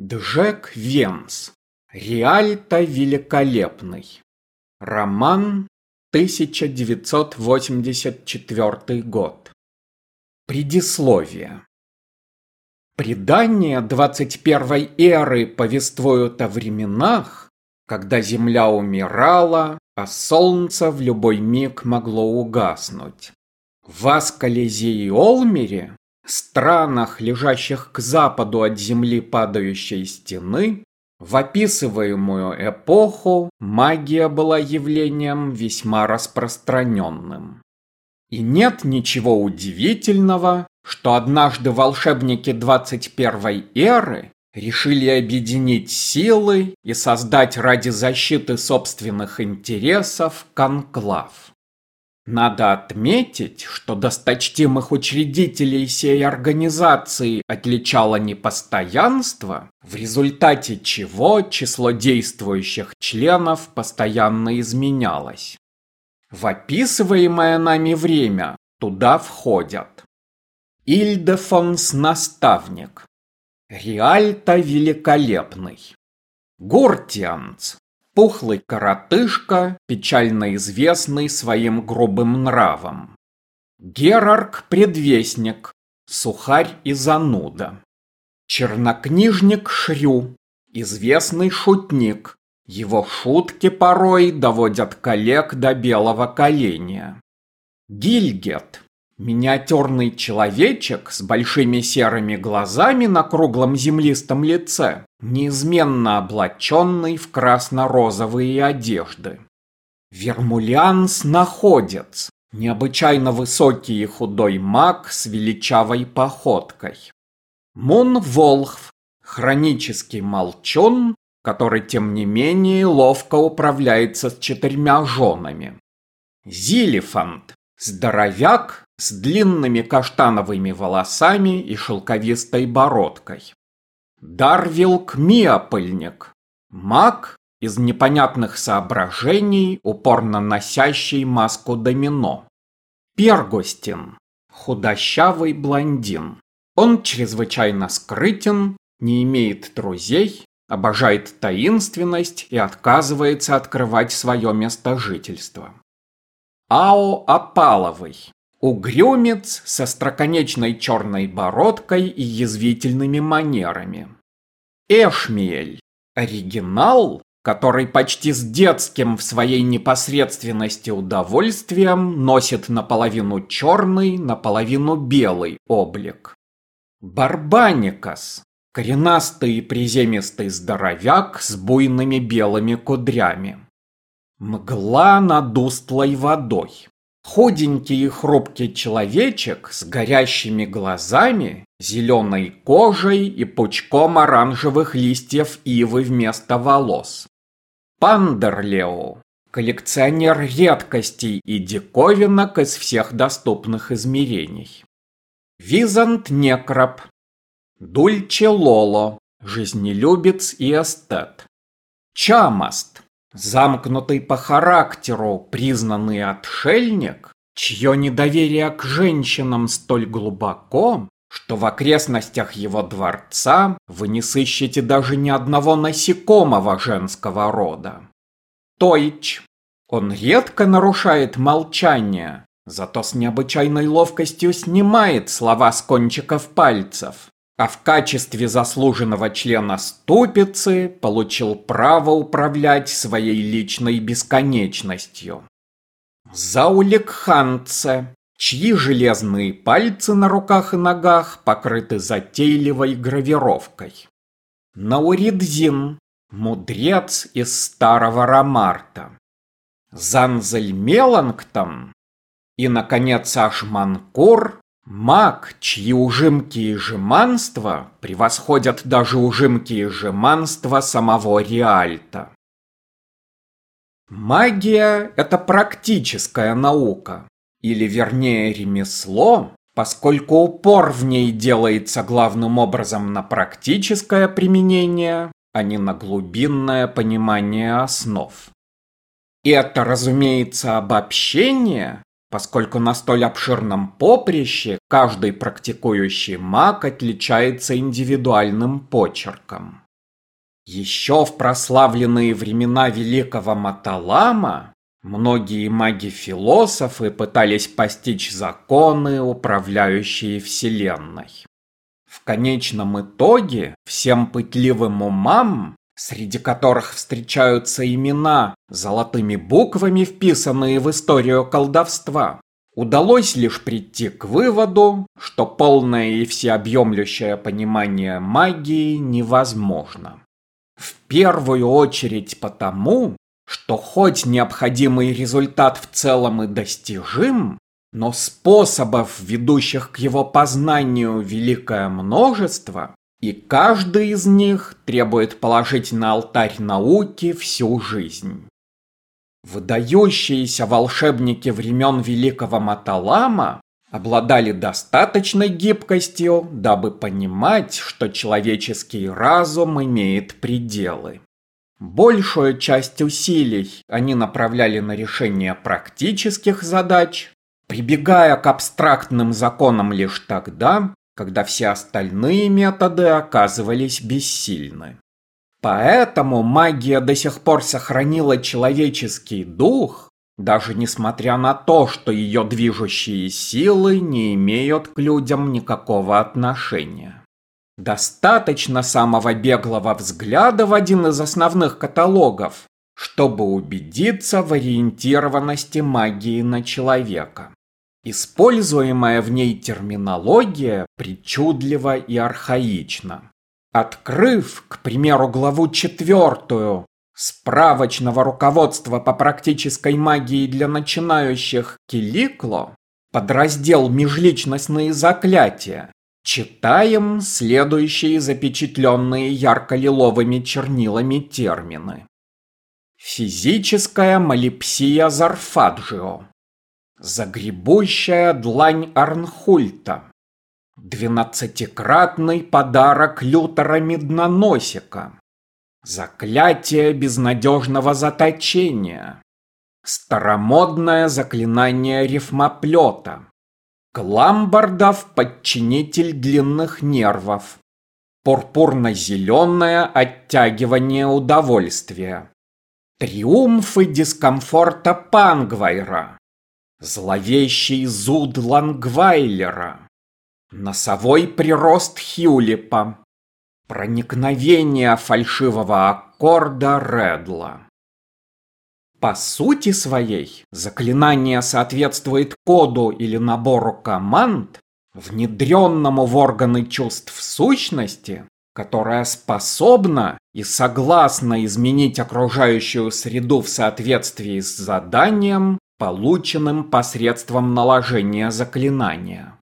Джек Венс. Реальто великолепный. Роман 1984 год. Предисловие. Предания 21 эры повествуют о временах, когда Земля умирала, а Солнце в любой миг могло угаснуть. В Аскалезе и Олмере странах, лежащих к западу от земли падающей стены, в описываемую эпоху магия была явлением весьма распространенным. И нет ничего удивительного, что однажды волшебники 21 эры решили объединить силы и создать ради защиты собственных интересов конклав. Надо отметить, что досточтимых учредителей сей организации отличало непостоянство, в результате чего число действующих членов постоянно изменялось. В описываемое нами время туда входят Ильдефонс Наставник, Риальто Великолепный, Гуртианц, Пухлый коротышка, печально известный своим грубым нравом. Герарк Предвестник, сухарь и зануда. Чернокнижник Шрю, известный шутник. Его шутки порой доводят коллег до белого коленя. Гильгет, Миниатюрный человечек с большими серыми глазами на круглом землистом лице, неизменно облаченный в красно-розовые одежды. Вермулианс-находец, необычайно высокий и худой маг с величавой походкой. Мун-волхв, хронический молчун, который, тем не менее, ловко управляется с четырьмя женами. Зилифант, здоровяк, с длинными каштановыми волосами и шелковистой бородкой. Дарвилк Миопыльник, маг из непонятных соображений, упорно носящий маску домино. Пергостин, худощавый блондин. Он чрезвычайно скрытен, не имеет друзей, обожает таинственность и отказывается открывать свое место жительства. Ао Апаловый, Угрюмец со строконечной черной бородкой и язвительными манерами. Эшмиэль. Оригинал, который почти с детским в своей непосредственности удовольствием носит наполовину черный, наполовину белый облик. Барбаникас. Коренастый и приземистый здоровяк с буйными белыми кудрями. Мгла над устлой водой. Худенький и хрупкий человечек с горящими глазами, зеленой кожей и пучком оранжевых листьев ивы вместо волос. Пандерлео – коллекционер редкостей и диковинок из всех доступных измерений. Визант Некроп, Дульче Лоло – жизнелюбец и эстет. Чамаст – Замкнутый по характеру, признанный отшельник, чье недоверие к женщинам столь глубоко, что в окрестностях его дворца вы не сыщете даже ни одного насекомого женского рода. Тойч. Он редко нарушает молчание, зато с необычайной ловкостью снимает слова с кончиков пальцев, а в качестве заслуженного члена ступицы получил право управлять своей личной бесконечностью. Заулик Ханце, чьи железные пальцы на руках и ногах покрыты затейливой гравировкой. Науридзин, мудрец из старого Ромарта. Занзель Меланктон и, наконец, Ашманкур, Маг, чьи ужимки и жеманства превосходят даже ужимки и жеманства самого Реальта. Магия – это практическая наука, или вернее ремесло, поскольку упор в ней делается главным образом на практическое применение, а не на глубинное понимание основ. И это, разумеется, обобщение, поскольку на столь обширном поприще каждый практикующий маг отличается индивидуальным почерком. Еще в прославленные времена великого Маталама многие маги-философы пытались постичь законы, управляющие Вселенной. В конечном итоге всем пытливым умам, среди которых встречаются имена, золотыми буквами вписанные в историю колдовства, удалось лишь прийти к выводу, что полное и всеобъемлющее понимание магии невозможно. В первую очередь потому, что хоть необходимый результат в целом и достижим, но способов, ведущих к его познанию, великое множество, и каждый из них требует положить на алтарь науки всю жизнь. Выдающиеся волшебники времен Великого Маталама обладали достаточной гибкостью, дабы понимать, что человеческий разум имеет пределы. Большую часть усилий они направляли на решение практических задач, прибегая к абстрактным законам лишь тогда, когда все остальные методы оказывались бессильны. Поэтому магия до сих пор сохранила человеческий дух, даже несмотря на то, что ее движущие силы не имеют к людям никакого отношения. Достаточно самого беглого взгляда в один из основных каталогов, чтобы убедиться в ориентированности магии на человека. Используемая в ней терминология причудлива и архаична. Открыв, к примеру, главу четвертую справочного руководства по практической магии для начинающих Киликло, подраздел «Межличностные заклятия», читаем следующие запечатленные ярко-лиловыми чернилами термины. Физическая малипсия Зарфаджио. Загребущая длань Арнхульта. Двенадцатикратный подарок Лютера Медноносика. Заклятие безнадежного заточения. Старомодное заклинание рифмоплета. Кламбардов подчинитель длинных нервов. Пурпурно-зеленое оттягивание удовольствия. Триумфы дискомфорта Пангвайра. Зловещий зуд Лангвайлера. Носовой прирост Хьюлипа. Проникновение фальшивого аккорда Редла. По сути своей, заклинание соответствует коду или набору команд, внедренному в органы чувств сущности, которая способна и согласна изменить окружающую среду в соответствии с заданием, полученным посредством наложения заклинания.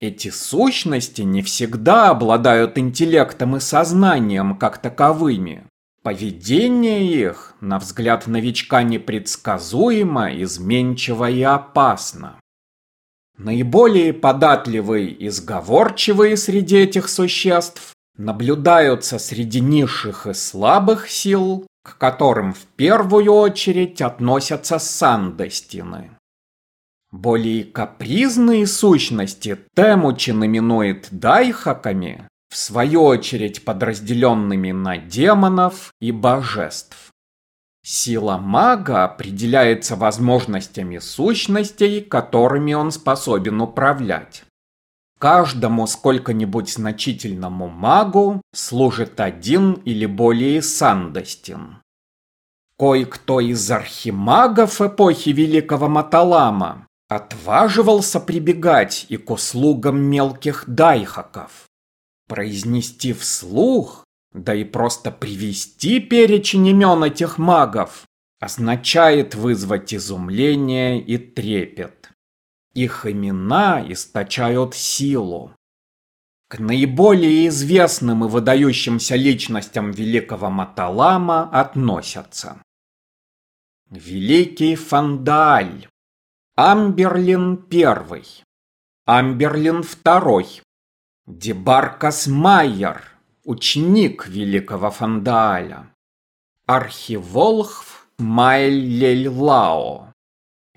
Эти сущности не всегда обладают интеллектом и сознанием как таковыми. Поведение их, на взгляд новичка, непредсказуемо, изменчиво и опасно. Наиболее податливые и сговорчивые среди этих существ наблюдаются среди низших и слабых сил, которым в первую очередь относятся сандостины. Более капризные сущности Темучин именует дайхаками, в свою очередь подразделенными на демонов и божеств. Сила мага определяется возможностями сущностей, которыми он способен управлять. Каждому сколько-нибудь значительному магу служит один или более сандостин. Кое-кто из архимагов эпохи Великого Маталама Отваживался прибегать и к услугам мелких дайхаков. Произнести вслух, да и просто привести перечень имен этих магов, означает вызвать изумление и трепет. Их имена источают силу. К наиболее известным и выдающимся личностям великого Маталама относятся Великий Фандаль, Амберлин I, Амберлин II, Дебаркас Майер, ученик великого Фандааля, Архиволхв Майлель-Лао,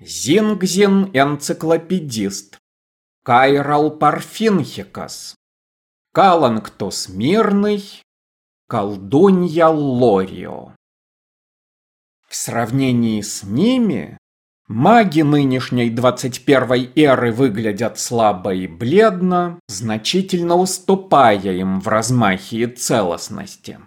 Зингзин энциклопедист, Кайрал Парфинхикас, Каланктус Мирный, колдунья Лорио. В сравнении с ними, маги нынешней 21 эры выглядят слабо и бледно, значительно уступая им в размахе и целостности.